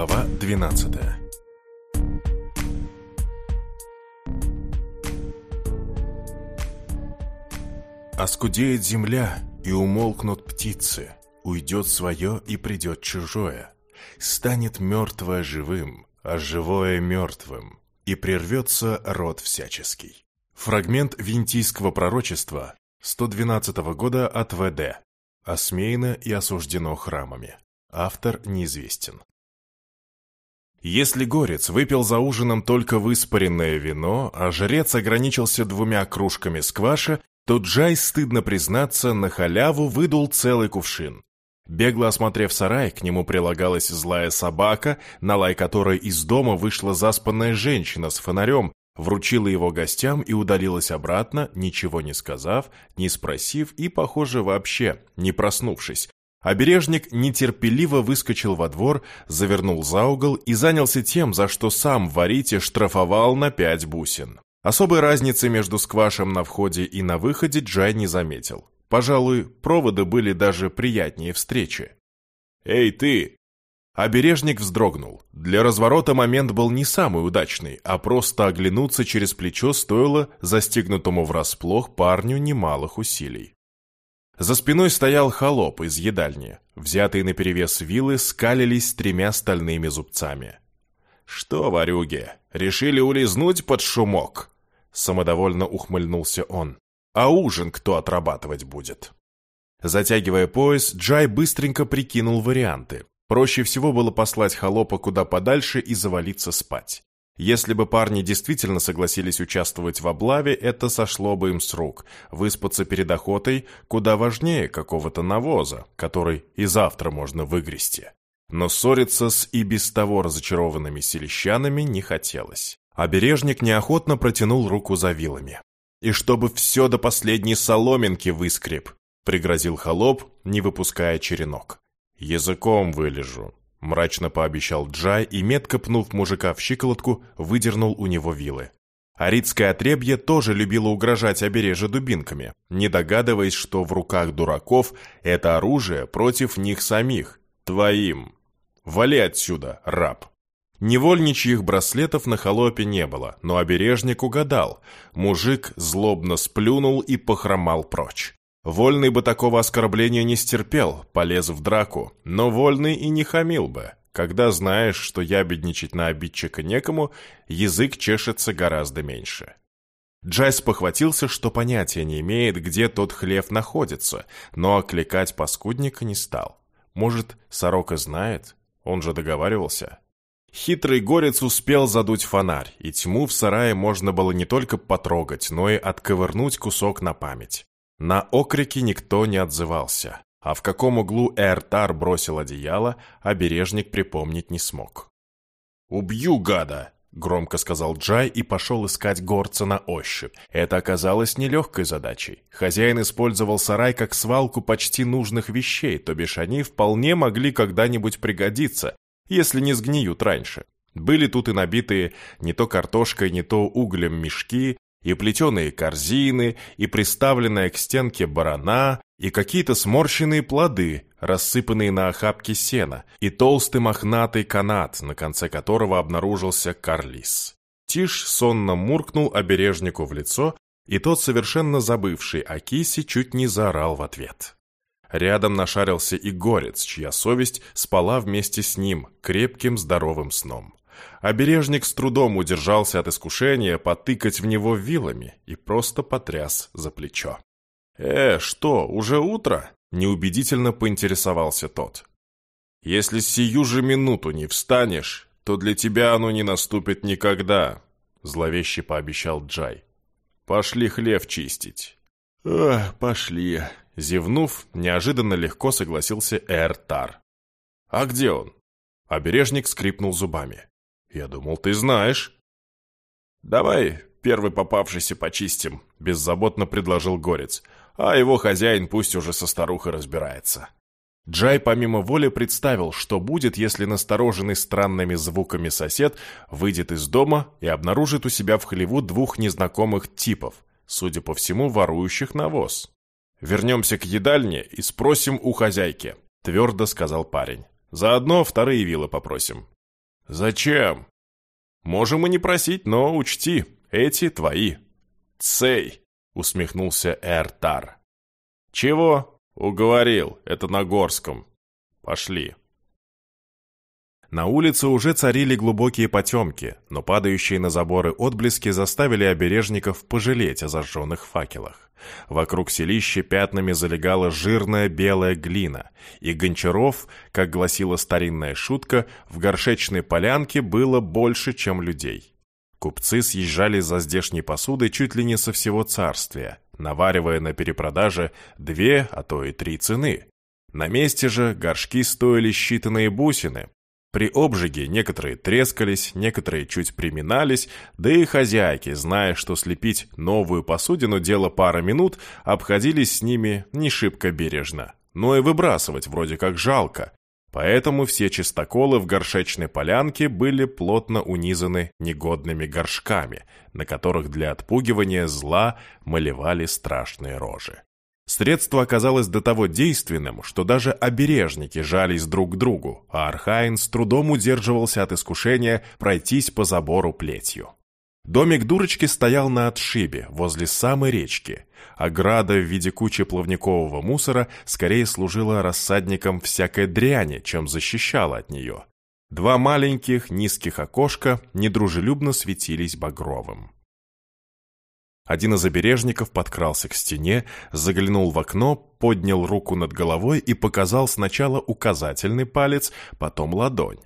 Глава 12 Оскудеет земля, и умолкнут птицы, Уйдет свое, и придет чужое. Станет мертвое живым, а живое мертвым, И прервется род всяческий. Фрагмент Винтийского пророчества 112 года от ВД. Осмеяно и осуждено храмами. Автор неизвестен. Если горец выпил за ужином только выспаренное вино, а жрец ограничился двумя кружками скваша, то Джай, стыдно признаться, на халяву выдул целый кувшин. Бегло осмотрев сарай, к нему прилагалась злая собака, на лай которой из дома вышла заспанная женщина с фонарем, вручила его гостям и удалилась обратно, ничего не сказав, не спросив и, похоже, вообще не проснувшись. Обережник нетерпеливо выскочил во двор, завернул за угол и занялся тем, за что сам Варите штрафовал на пять бусин. Особой разницы между сквашем на входе и на выходе Джай не заметил. Пожалуй, проводы были даже приятнее встречи. «Эй, ты!» Обережник вздрогнул. Для разворота момент был не самый удачный, а просто оглянуться через плечо стоило застигнутому врасплох парню немалых усилий. За спиной стоял холоп из едальни. Взятые наперевес вилы скалились тремя стальными зубцами. «Что, варюги, решили улизнуть под шумок?» Самодовольно ухмыльнулся он. «А ужин кто отрабатывать будет?» Затягивая пояс, Джай быстренько прикинул варианты. Проще всего было послать холопа куда подальше и завалиться спать. Если бы парни действительно согласились участвовать в облаве, это сошло бы им с рук. Выспаться перед охотой куда важнее какого-то навоза, который и завтра можно выгрести. Но ссориться с и без того разочарованными селищанами не хотелось. Обережник неохотно протянул руку за вилами. «И чтобы все до последней соломинки выскреб», — пригрозил холоп, не выпуская черенок. «Языком вылежу», — мрачно пообещал Джай и, метко пнув мужика в щиколотку, выдернул у него вилы. Аридское отребье тоже любило угрожать обереже дубинками, не догадываясь, что в руках дураков это оружие против них самих, твоим. Вали отсюда, раб. Невольничьих браслетов на холопе не было, но обережник угадал. Мужик злобно сплюнул и похромал прочь. Вольный бы такого оскорбления не стерпел, полез в драку, но Вольный и не хамил бы. Когда знаешь, что ябедничать на обидчика некому, язык чешется гораздо меньше. Джай спохватился, что понятия не имеет, где тот хлев находится, но окликать паскудника не стал. Может, сорока знает? Он же договаривался. Хитрый горец успел задуть фонарь, и тьму в сарае можно было не только потрогать, но и отковырнуть кусок на память. На окрики никто не отзывался, а в каком углу Эртар бросил одеяло, обережник припомнить не смог. «Убью гада!» — громко сказал Джай и пошел искать горца на ощупь. Это оказалось нелегкой задачей. Хозяин использовал сарай как свалку почти нужных вещей, то бишь они вполне могли когда-нибудь пригодиться, если не сгниют раньше. Были тут и набитые не то картошкой, не то углем мешки, и плетеные корзины, и приставленная к стенке барана, и какие-то сморщенные плоды, рассыпанные на охапке сена, и толстый мохнатый канат, на конце которого обнаружился карлис. Тиш сонно муркнул обережнику в лицо, и тот, совершенно забывший о кисе, чуть не заорал в ответ. Рядом нашарился и горец, чья совесть спала вместе с ним крепким здоровым сном. Обережник с трудом удержался от искушения потыкать в него вилами и просто потряс за плечо. «Э, что, уже утро?» – неубедительно поинтересовался тот. «Если сию же минуту не встанешь, то для тебя оно не наступит никогда», – зловеще пообещал Джай. «Пошли хлев чистить». «Эх, пошли», – зевнув, неожиданно легко согласился Эртар. «А где он?» Обережник скрипнул зубами. «Я думал, ты знаешь». «Давай первый попавшийся почистим», — беззаботно предложил Горец. «А его хозяин пусть уже со старухой разбирается». Джай помимо воли представил, что будет, если настороженный странными звуками сосед выйдет из дома и обнаружит у себя в хлеву двух незнакомых типов, судя по всему, ворующих навоз. «Вернемся к едальне и спросим у хозяйки», — твердо сказал парень. «Заодно вторые вилы попросим. «Зачем?» «Можем и не просить, но учти, эти твои». «Цей!» — усмехнулся Эртар. «Чего?» «Уговорил, это на Горском. Пошли». На улице уже царили глубокие потемки, но падающие на заборы отблески заставили обережников пожалеть о зажженных факелах. Вокруг селища пятнами залегала жирная белая глина, и гончаров, как гласила старинная шутка, в горшечной полянке было больше, чем людей. Купцы съезжали за здешней посудой чуть ли не со всего царствия, наваривая на перепродаже две, а то и три цены. На месте же горшки стоили считанные бусины, при обжиге некоторые трескались, некоторые чуть приминались, да и хозяйки, зная, что слепить новую посудину дело пара минут, обходились с ними не шибко бережно. Но и выбрасывать вроде как жалко. Поэтому все чистоколы в горшечной полянке были плотно унизаны негодными горшками, на которых для отпугивания зла малевали страшные рожи. Средство оказалось до того действенным, что даже обережники жались друг к другу, а Архаин с трудом удерживался от искушения пройтись по забору плетью. Домик дурочки стоял на отшибе, возле самой речки. Ограда в виде кучи плавникового мусора скорее служила рассадником всякой дряни, чем защищала от нее. Два маленьких низких окошка недружелюбно светились багровым. Один из обережников подкрался к стене, заглянул в окно, поднял руку над головой и показал сначала указательный палец, потом ладонь.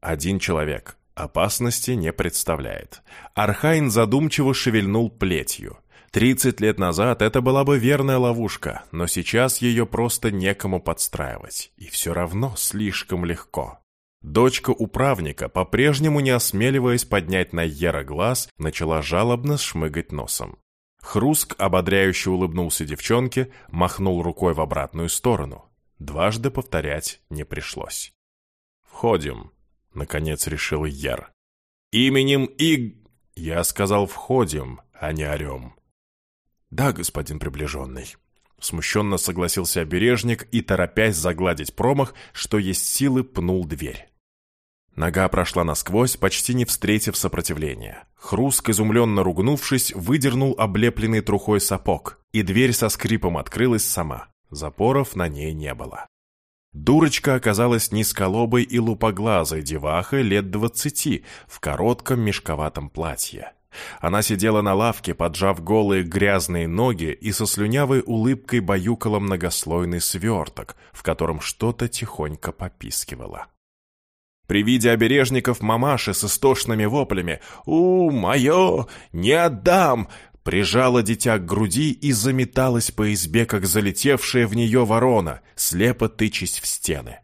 Один человек. Опасности не представляет. Архайн задумчиво шевельнул плетью. Тридцать лет назад это была бы верная ловушка, но сейчас ее просто некому подстраивать. И все равно слишком легко. Дочка управника, по-прежнему не осмеливаясь поднять на Ера глаз, начала жалобно шмыгать носом. Хруск ободряюще улыбнулся девчонке, махнул рукой в обратную сторону. Дважды повторять не пришлось. «Входим», — наконец решил Ер. «Именем Иг...» Я сказал «входим», а не «орем». «Да, господин приближенный», Смущенно согласился обережник и, торопясь загладить промах, что есть силы, пнул дверь. Нога прошла насквозь, почти не встретив сопротивления. Хруск, изумленно ругнувшись, выдернул облепленный трухой сапог, и дверь со скрипом открылась сама. Запоров на ней не было. Дурочка оказалась низколобой и лупоглазой девахой лет двадцати в коротком мешковатом платье. Она сидела на лавке, поджав голые грязные ноги и со слюнявой улыбкой баюкала многослойный сверток, в котором что-то тихонько попискивало. При виде обережников мамаши с истошными воплями «У, мое! Не отдам!» прижала дитя к груди и заметалась по избе, как залетевшая в нее ворона, слепо тычась в стены.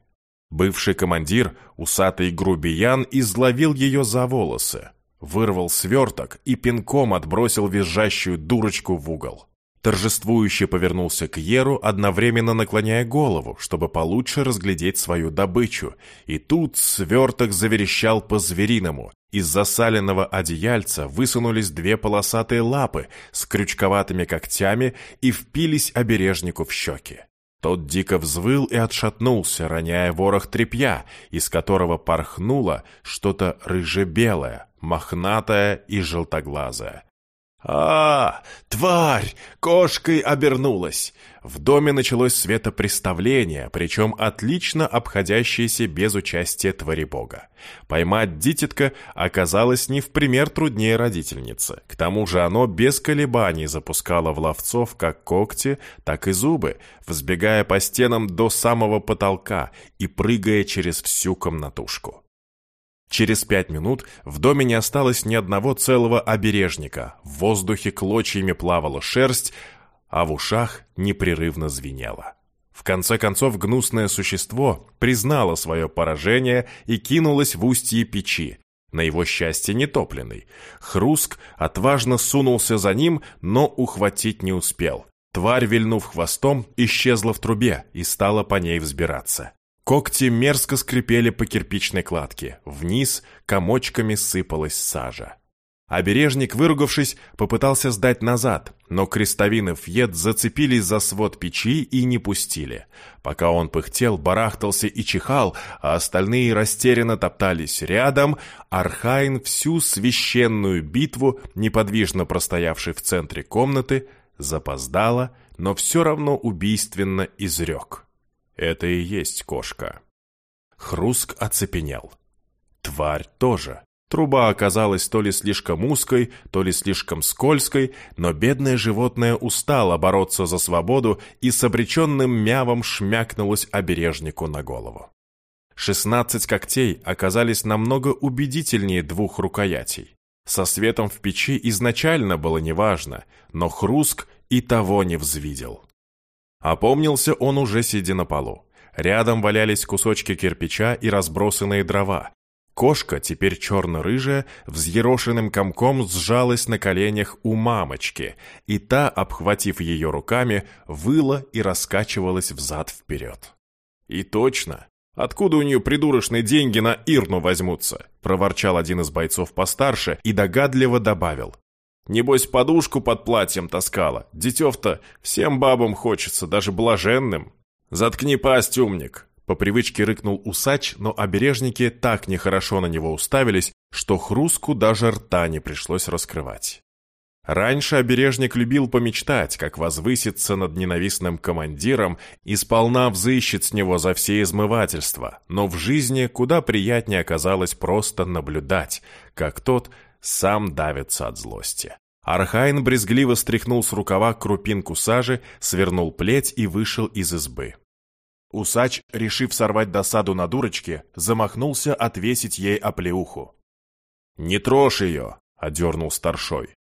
Бывший командир, усатый грубиян, изловил ее за волосы, вырвал сверток и пинком отбросил визжащую дурочку в угол. Торжествующе повернулся к Еру, одновременно наклоняя голову, чтобы получше разглядеть свою добычу. И тут сверток заверещал по-звериному. Из засаленного одеяльца высунулись две полосатые лапы с крючковатыми когтями и впились обережнику в щеки. Тот дико взвыл и отшатнулся, роняя ворох тряпья, из которого порхнуло что-то рыже-белое, мохнатое и желтоглазое. А, тварь! Кошкой обернулась! В доме началось светопреставление, причем отлично обходящееся без участия твари бога. Поймать дитятка оказалось не в пример труднее родительницы. К тому же оно без колебаний запускало в ловцов как когти, так и зубы, взбегая по стенам до самого потолка и прыгая через всю комнатушку. Через пять минут в доме не осталось ни одного целого обережника, в воздухе клочьями плавала шерсть, а в ушах непрерывно звенело. В конце концов гнусное существо признало свое поражение и кинулось в устье печи, на его счастье нетопленный. Хруск отважно сунулся за ним, но ухватить не успел. Тварь, вильнув хвостом, исчезла в трубе и стала по ней взбираться. Когти мерзко скрипели по кирпичной кладке. Вниз комочками сыпалась сажа. Обережник, выругавшись, попытался сдать назад, но крестовины Фьет зацепились за свод печи и не пустили. Пока он пыхтел, барахтался и чихал, а остальные растерянно топтались рядом, Архайн всю священную битву, неподвижно простоявший в центре комнаты, запоздало, но все равно убийственно изрек. Это и есть кошка. Хруск оцепенел. Тварь тоже. Труба оказалась то ли слишком узкой, то ли слишком скользкой, но бедное животное устало бороться за свободу и с обреченным мявом шмякнулось обережнику на голову. Шестнадцать когтей оказались намного убедительнее двух рукоятей. Со светом в печи изначально было неважно, но хруск и того не взвидел. Опомнился он уже сидя на полу. Рядом валялись кусочки кирпича и разбросанные дрова, Кошка, теперь черно-рыжая, взъерошенным комком сжалась на коленях у мамочки, и та, обхватив ее руками, выла и раскачивалась взад-вперед. «И точно! Откуда у нее придурочные деньги на Ирну возьмутся?» – проворчал один из бойцов постарше и догадливо добавил. «Небось, подушку под платьем таскала. Детев-то всем бабам хочется, даже блаженным. Заткни пасть, умник!» По привычке рыкнул усач, но обережники так нехорошо на него уставились, что Хруску даже рта не пришлось раскрывать. Раньше обережник любил помечтать, как возвысится над ненавистным командиром и сполна взыщет с него за все измывательства, но в жизни куда приятнее оказалось просто наблюдать, как тот сам давится от злости. Архайн брезгливо стряхнул с рукава крупинку сажи, свернул плеть и вышел из избы. Усач, решив сорвать досаду на дурочке, замахнулся отвесить ей оплеуху. «Не трожь ее!» — одернул старшой.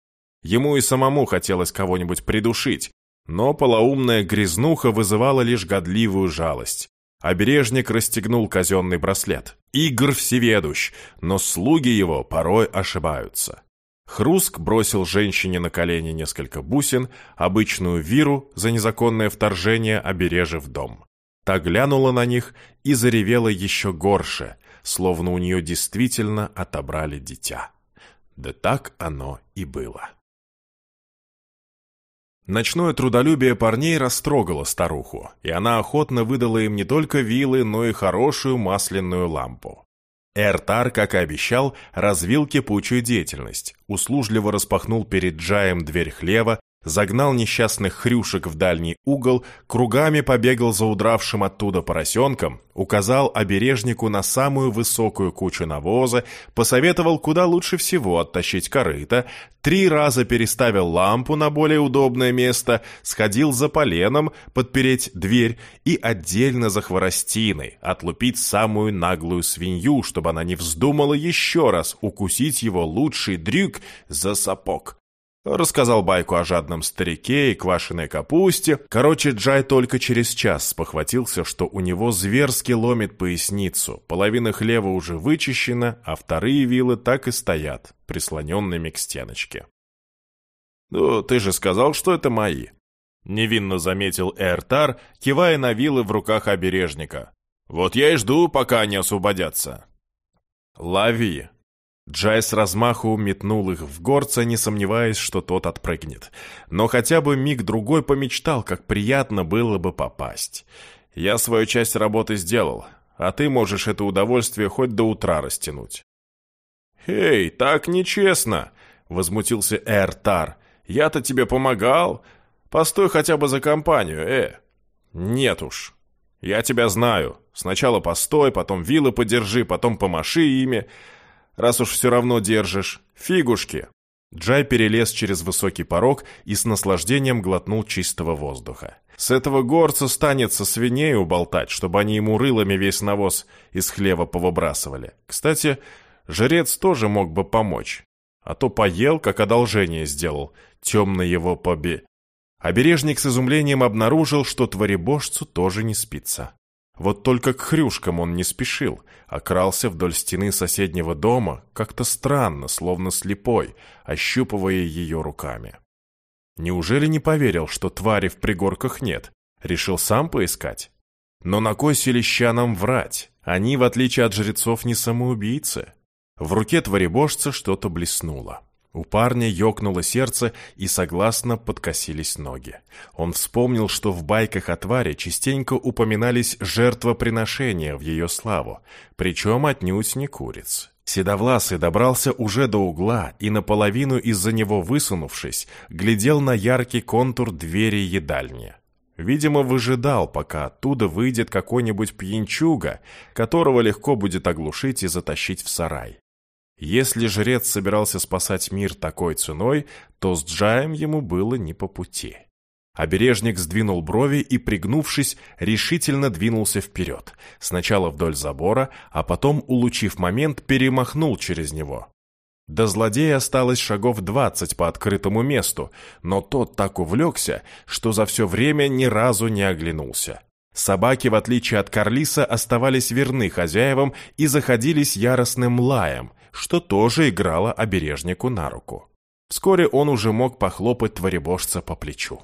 Ему и самому хотелось кого-нибудь придушить, но полоумная грязнуха вызывала лишь годливую жалость. Обережник расстегнул казенный браслет. Игр всеведущ, но слуги его порой ошибаются. Хруск бросил женщине на колени несколько бусин, обычную виру за незаконное вторжение обережив дом. Та глянула на них и заревела еще горше, словно у нее действительно отобрали дитя. Да так оно и было. Ночное трудолюбие парней растрогало старуху, и она охотно выдала им не только вилы, но и хорошую масляную лампу. Эртар, как и обещал, развил кипучую деятельность, услужливо распахнул перед Джаем дверь хлева, загнал несчастных хрюшек в дальний угол, кругами побегал за удравшим оттуда поросенком, указал обережнику на самую высокую кучу навоза, посоветовал, куда лучше всего оттащить корыто, три раза переставил лампу на более удобное место, сходил за поленом, подпереть дверь и отдельно за хворостиной, отлупить самую наглую свинью, чтобы она не вздумала еще раз укусить его лучший дрюк за сапог. Рассказал байку о жадном старике и квашеной капусте. Короче, Джай только через час спохватился, что у него зверски ломит поясницу. Половина хлева уже вычищена, а вторые вилы так и стоят, прислоненными к стеночке. «Ну, ты же сказал, что это мои», — невинно заметил Эртар, кивая на вилы в руках обережника. «Вот я и жду, пока они освободятся». «Лови», Джай с размаху метнул их в горца, не сомневаясь, что тот отпрыгнет. Но хотя бы миг-другой помечтал, как приятно было бы попасть. «Я свою часть работы сделал, а ты можешь это удовольствие хоть до утра растянуть». «Эй, так нечестно!» — возмутился Эртар. «Я-то тебе помогал. Постой хотя бы за компанию, э!» «Нет уж. Я тебя знаю. Сначала постой, потом вилы подержи, потом помаши ими» раз уж все равно держишь. Фигушки!» Джай перелез через высокий порог и с наслаждением глотнул чистого воздуха. С этого горца станется свиней уболтать, чтобы они ему рылами весь навоз из хлева повыбрасывали. Кстати, жрец тоже мог бы помочь. А то поел, как одолжение сделал, темно его поби. Обережник с изумлением обнаружил, что творебожцу тоже не спится. Вот только к хрюшкам он не спешил, а крался вдоль стены соседнего дома, как-то странно, словно слепой, ощупывая ее руками. Неужели не поверил, что твари в пригорках нет? Решил сам поискать? Но на кой селищанам врать? Они, в отличие от жрецов, не самоубийцы. В руке творебожца что-то блеснуло. У парня ёкнуло сердце и согласно подкосились ноги. Он вспомнил, что в байках о твари частенько упоминались жертвоприношения в ее славу, причем отнюдь не куриц. Седовласый добрался уже до угла и, наполовину из-за него высунувшись, глядел на яркий контур двери едальни. Видимо, выжидал, пока оттуда выйдет какой-нибудь пьянчуга, которого легко будет оглушить и затащить в сарай. Если жрец собирался спасать мир такой ценой, то с Джаем ему было не по пути. Обережник сдвинул брови и, пригнувшись, решительно двинулся вперед, сначала вдоль забора, а потом, улучив момент, перемахнул через него. До злодея осталось шагов двадцать по открытому месту, но тот так увлекся, что за все время ни разу не оглянулся. Собаки, в отличие от Карлиса, оставались верны хозяевам и заходились яростным лаем, что тоже играло обережнику на руку. Вскоре он уже мог похлопать творебожца по плечу.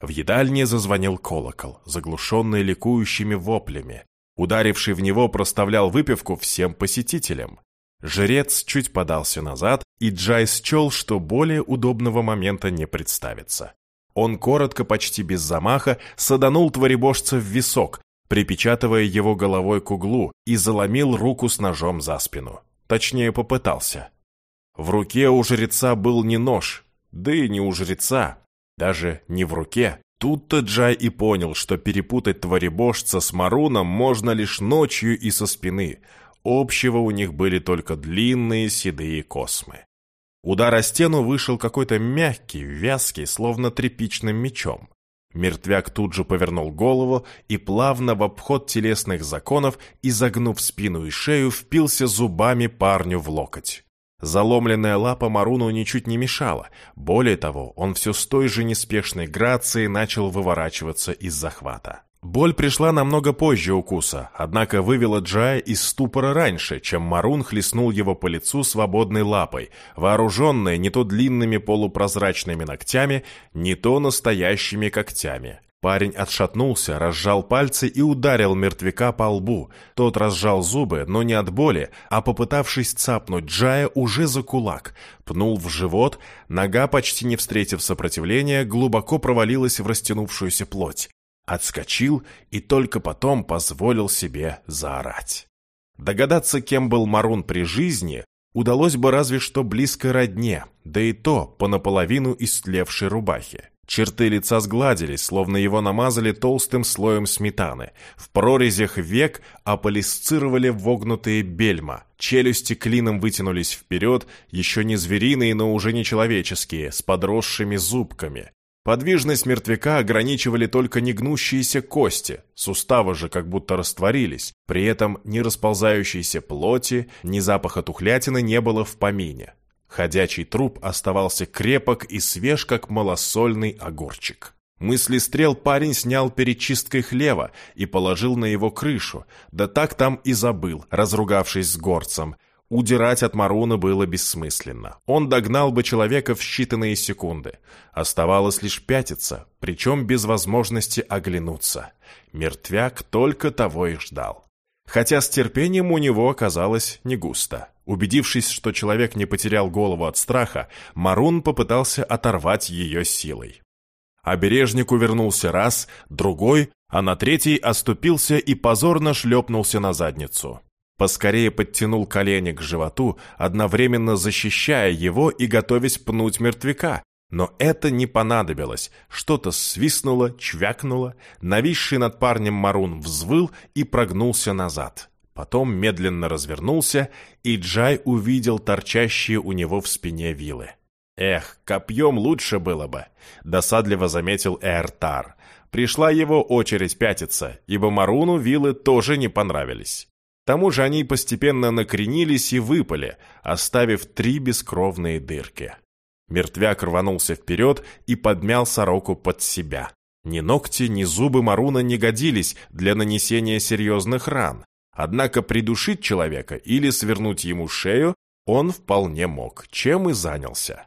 В едальне зазвонил колокол, заглушенный ликующими воплями. Ударивший в него проставлял выпивку всем посетителям. Жрец чуть подался назад, и Джай счел, что более удобного момента не представится. Он коротко, почти без замаха, саданул творебожца в висок, припечатывая его головой к углу, и заломил руку с ножом за спину. Точнее, попытался. В руке у жреца был не нож, да и не у жреца, даже не в руке. Тут-то Джай и понял, что перепутать творебожца с Маруном можно лишь ночью и со спины. Общего у них были только длинные седые космы. Удар о стену вышел какой-то мягкий, вязкий, словно тряпичным мечом. Мертвяк тут же повернул голову и плавно в обход телесных законов, изогнув спину и шею, впился зубами парню в локоть. Заломленная лапа Маруну ничуть не мешала. Более того, он все с той же неспешной грацией начал выворачиваться из захвата. Боль пришла намного позже укуса, однако вывела Джая из ступора раньше, чем Марун хлестнул его по лицу свободной лапой, вооруженной не то длинными полупрозрачными ногтями, не то настоящими когтями. Парень отшатнулся, разжал пальцы и ударил мертвяка по лбу. Тот разжал зубы, но не от боли, а попытавшись цапнуть Джая уже за кулак. Пнул в живот, нога, почти не встретив сопротивления, глубоко провалилась в растянувшуюся плоть. Отскочил и только потом позволил себе заорать. Догадаться, кем был Марун при жизни, удалось бы разве что близкой родне, да и то по наполовину истлевшей рубахе. Черты лица сгладились, словно его намазали толстым слоем сметаны. В прорезях век аполисцировали вогнутые бельма. Челюсти клином вытянулись вперед, еще не звериные, но уже не человеческие, с подросшими зубками. Подвижность мертвяка ограничивали только негнущиеся кости, суставы же как будто растворились, при этом ни расползающейся плоти, ни запаха тухлятины не было в помине. Ходячий труп оставался крепок и свеж, как малосольный огурчик. Мысли стрел парень снял перед чисткой хлева и положил на его крышу, да так там и забыл, разругавшись с горцем, Удирать от Маруна было бессмысленно. Он догнал бы человека в считанные секунды. Оставалось лишь пятиться, причем без возможности оглянуться. Мертвяк только того и ждал. Хотя с терпением у него оказалось не густо. Убедившись, что человек не потерял голову от страха, Марун попытался оторвать ее силой. Обережник увернулся раз, другой, а на третий оступился и позорно шлепнулся на задницу. Поскорее подтянул колени к животу, одновременно защищая его и готовясь пнуть мертвяка. Но это не понадобилось. Что-то свистнуло, чвякнуло. Нависший над парнем Марун взвыл и прогнулся назад. Потом медленно развернулся, и Джай увидел торчащие у него в спине вилы. «Эх, копьем лучше было бы», — досадливо заметил Эртар. Пришла его очередь пятиться, ибо Маруну вилы тоже не понравились. Тому же они постепенно накренились и выпали, оставив три бескровные дырки. Мертвяк рванулся вперед и подмял сороку под себя. Ни ногти, ни зубы Маруна не годились для нанесения серьезных ран, однако придушить человека или свернуть ему шею он вполне мог, чем и занялся.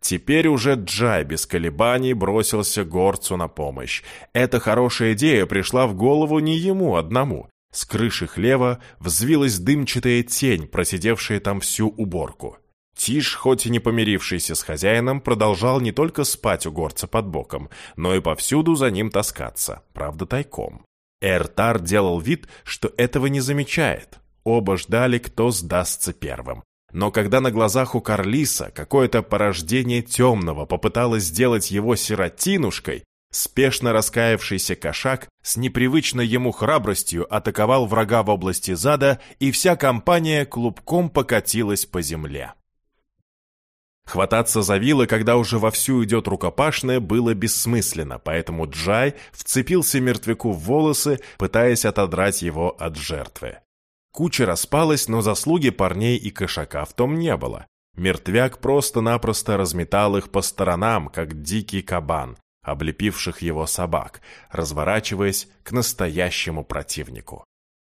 Теперь уже Джай без колебаний бросился горцу на помощь. Эта хорошая идея пришла в голову не ему одному. С крыши хлева взвилась дымчатая тень, просидевшая там всю уборку. Тиш, хоть и не помирившийся с хозяином, продолжал не только спать у горца под боком, но и повсюду за ним таскаться, правда тайком. Эртар делал вид, что этого не замечает. Оба ждали, кто сдастся первым. Но когда на глазах у Карлиса какое-то порождение темного попыталось сделать его сиротинушкой, спешно раскаявшийся кошак с непривычной ему храбростью атаковал врага в области зада, и вся компания клубком покатилась по земле. Хвататься за вилы, когда уже вовсю идет рукопашная, было бессмысленно, поэтому Джай вцепился мертвяку в волосы, пытаясь отодрать его от жертвы. Куча распалась, но заслуги парней и кошака в том не было. Мертвяк просто-напросто разметал их по сторонам, как дикий кабан, облепивших его собак, разворачиваясь к настоящему противнику.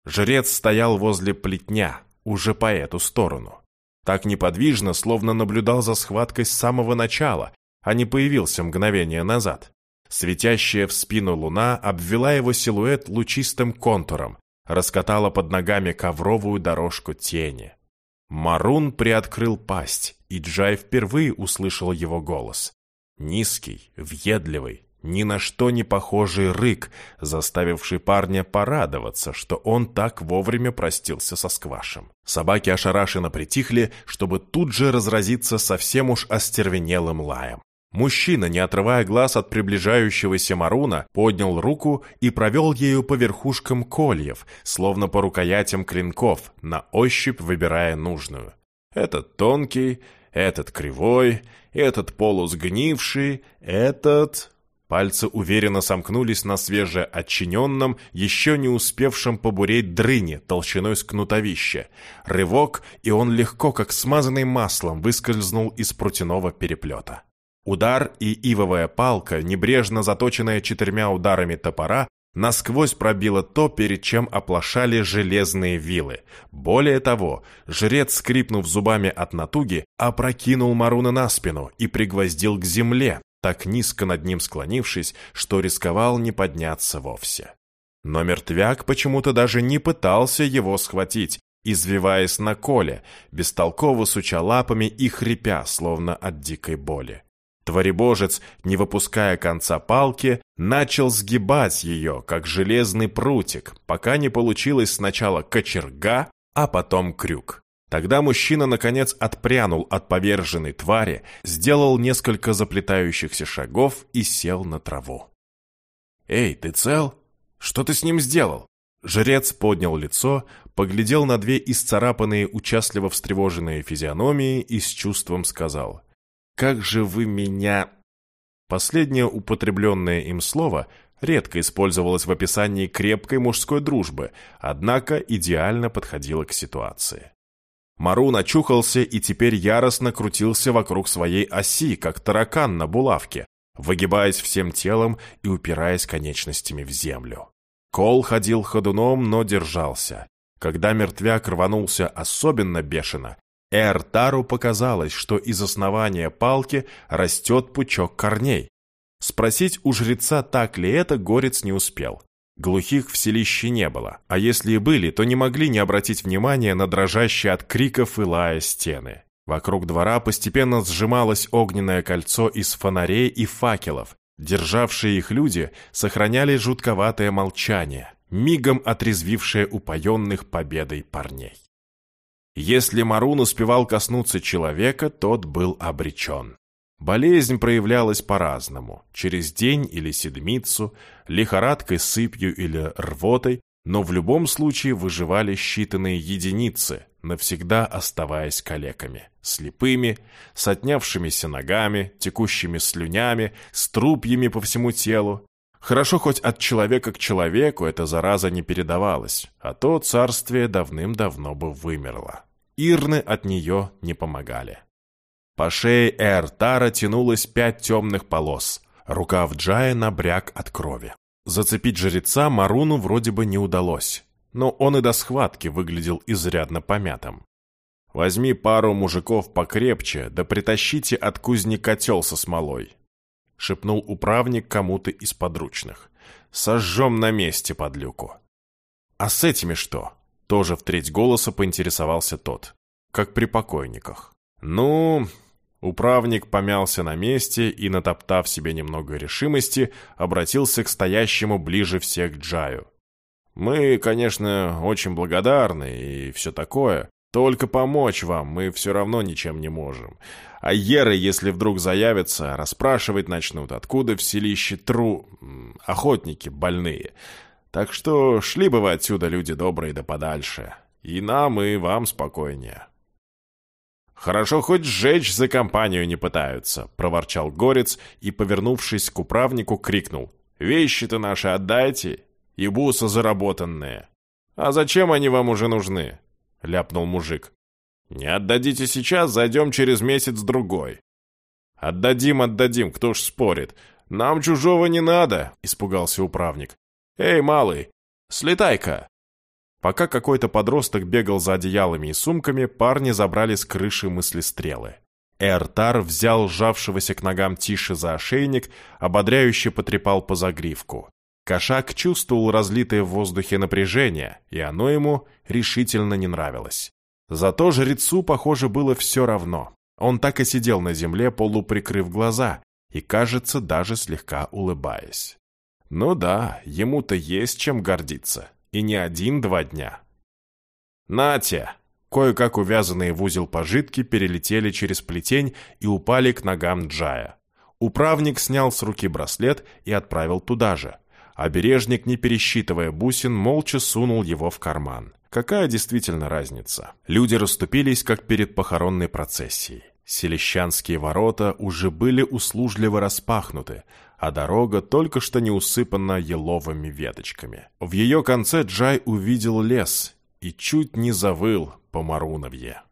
Жрец стоял возле плетня, уже по эту сторону. Так неподвижно, словно наблюдал за схваткой с самого начала, а не появился мгновение назад. Светящая в спину луна обвела его силуэт лучистым контуром, раскатала под ногами ковровую дорожку тени. Марун приоткрыл пасть, и Джай впервые услышал его голос. Низкий, въедливый, ни на что не похожий рык, заставивший парня порадоваться, что он так вовремя простился со сквашем. Собаки ошарашенно притихли, чтобы тут же разразиться совсем уж остервенелым лаем. Мужчина, не отрывая глаз от приближающегося Маруна, поднял руку и провел ею по верхушкам кольев, словно по рукоятям клинков, на ощупь выбирая нужную. Этот тонкий, этот кривой, этот полусгнивший, этот... Пальцы уверенно сомкнулись на свежеотчиненном, еще не успевшем побуреть дрыне толщиной с кнутовища. Рывок, и он легко, как смазанный маслом, выскользнул из прутяного переплета. Удар и ивовая палка, небрежно заточенная четырьмя ударами топора, насквозь пробила то, перед чем оплошали железные вилы. Более того, жрец, скрипнув зубами от натуги, опрокинул Маруна на спину и пригвоздил к земле, так низко над ним склонившись, что рисковал не подняться вовсе. Но мертвяк почему-то даже не пытался его схватить, извиваясь на коле, бестолково суча лапами и хрипя, словно от дикой боли. Творебожец, не выпуская конца палки, начал сгибать ее, как железный прутик, пока не получилось сначала кочерга, а потом крюк. Тогда мужчина, наконец, отпрянул от поверженной твари, сделал несколько заплетающихся шагов и сел на траву. «Эй, ты цел? Что ты с ним сделал?» Жрец поднял лицо, поглядел на две исцарапанные, участливо встревоженные физиономии и с чувством сказал. «Как же вы меня...» Последнее употребленное им слово редко использовалось в описании крепкой мужской дружбы, однако идеально подходило к ситуации. Марун очухался и теперь яростно крутился вокруг своей оси, как таракан на булавке, выгибаясь всем телом и упираясь конечностями в землю. Кол ходил ходуном, но держался. Когда мертвяк рванулся особенно бешено, Эртару показалось, что из основания палки растет пучок корней. Спросить у жреца, так ли это, горец не успел. Глухих в селище не было, а если и были, то не могли не обратить внимания на дрожащие от криков и лая стены. Вокруг двора постепенно сжималось огненное кольцо из фонарей и факелов. Державшие их люди сохраняли жутковатое молчание, мигом отрезвившее упоенных победой парней. Если Марун успевал коснуться человека, тот был обречен. Болезнь проявлялась по-разному, через день или седмицу, лихорадкой, сыпью или рвотой, но в любом случае выживали считанные единицы, навсегда оставаясь калеками, слепыми, с отнявшимися ногами, текущими слюнями, с трупьями по всему телу. Хорошо хоть от человека к человеку эта зараза не передавалась, а то царствие давным-давно бы вымерло. Ирны от нее не помогали. По шее Эртара тянулось пять темных полос. Рукав Джая набряк от крови. Зацепить жреца Маруну вроде бы не удалось, но он и до схватки выглядел изрядно помятым. «Возьми пару мужиков покрепче, да притащите от кузни котел со смолой», — шепнул управник кому-то из подручных. «Сожжем на месте под люку». «А с этими что?» — тоже в треть голоса поинтересовался тот. «Как при покойниках». Ну, управник помялся на месте и, натоптав себе немного решимости, обратился к стоящему ближе всех Джаю. «Мы, конечно, очень благодарны и все такое, только помочь вам мы все равно ничем не можем. А еры, если вдруг заявятся, расспрашивать начнут, откуда в селище тру... охотники больные. Так что шли бы вы отсюда, люди добрые, да подальше. И нам, и вам спокойнее». «Хорошо хоть сжечь за компанию не пытаются», — проворчал Горец и, повернувшись к управнику, крикнул. «Вещи-то наши отдайте, и бусы заработанные. А зачем они вам уже нужны? — ляпнул мужик. «Не отдадите сейчас, зайдем через месяц-другой». «Отдадим, отдадим, кто ж спорит. Нам чужого не надо», — испугался управник. «Эй, малый, слетай-ка!» Пока какой-то подросток бегал за одеялами и сумками, парни забрали с крыши мыслестрелы. Эртар взял сжавшегося к ногам Тиши за ошейник, ободряюще потрепал по загривку. Кошак чувствовал разлитое в воздухе напряжение, и оно ему решительно не нравилось. Зато жрецу, похоже, было все равно. Он так и сидел на земле, полуприкрыв глаза, и, кажется, даже слегка улыбаясь. Ну да, ему-то есть чем гордиться. И не один-два дня. «Натя!» Кое-как увязанные в узел пожитки перелетели через плетень и упали к ногам Джая. Управник снял с руки браслет и отправил туда же, Обережник, не пересчитывая бусин, молча сунул его в карман. Какая действительно разница? Люди расступились, как перед похоронной процессией. Селищанские ворота уже были услужливо распахнуты, а дорога только что не усыпана еловыми веточками. В ее конце Джай увидел лес и чуть не завыл по Маруновье.